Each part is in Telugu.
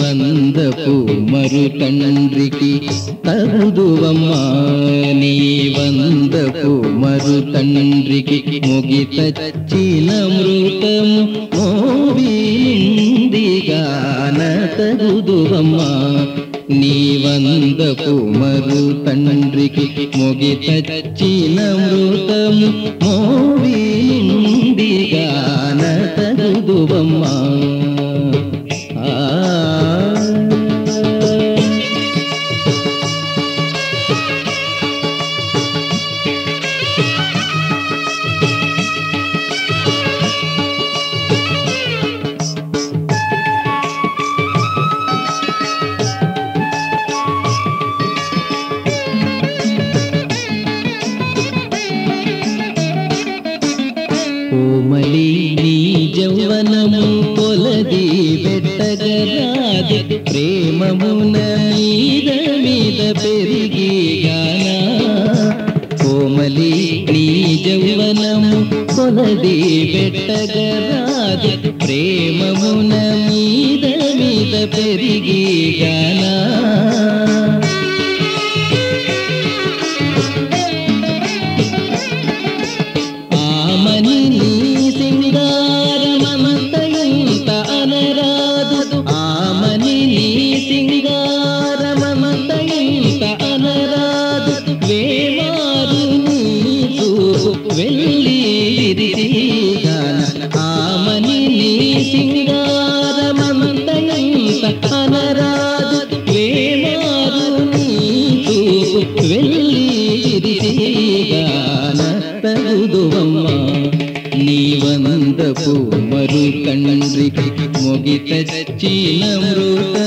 వందపు మరు తండ్రికి తగుదువమ్మా నీ వందపు మరు తండ్రికి ముగితచ్చిన మృతము మోవిందిగాన తగుదువమ్మా నీ వందపు మరు తండ్రికి ముగితచ్చిన మృతము మోవిందిగాన తగుదువమ్మా కోమలి నీ జౌవనము కొలది పెట్టగరాది ప్రేమమున మీద మీద పెరిగి గానా. కోమలి నీ జౌవనము పొలది పెట్టగరాది ప్రేమమున మీద మీద పెరిగి నీ సింగారమంతయంత అనరాదు వేమారు నీకు వెళ్ళి విరిగాన తగుదువమ్మ నీ వందపు మరు కండ్రికి మొగిత చచ్చిన మృతం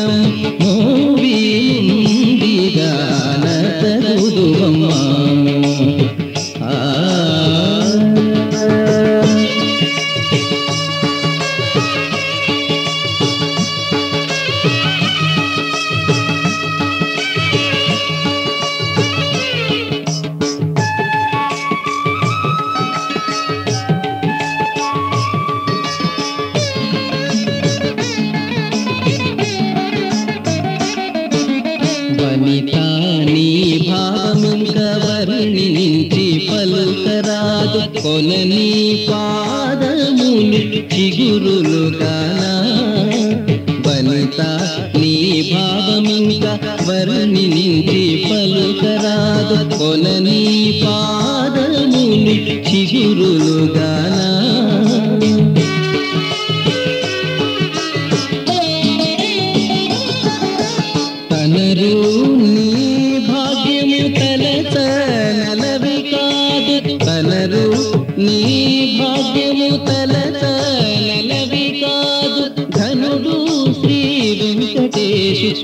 వనిత నీ భావమింక వర్ణించి పలుకరాదు కొనని పాదములు చిగురులు గానా వనిత నీ భావమింక వర్ణించి పలుకరాదు కొనని పాదములు చిగురులు గానా.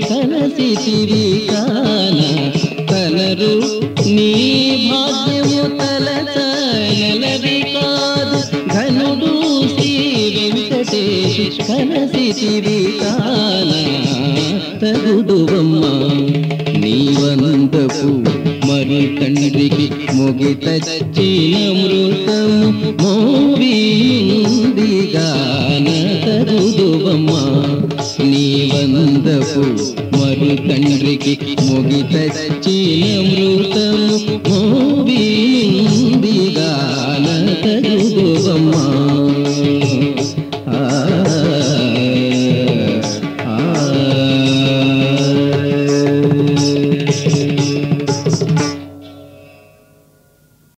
కలసితివి కాన తనరు నీ భాగ్యము తలత కాదు ధనుడు శ్రీ వెంకటేశు కలసితివి కాన తగుడువమ్మ నీ మరి తండ్రికి మొగిత చచ్చిన మృతం మోవీ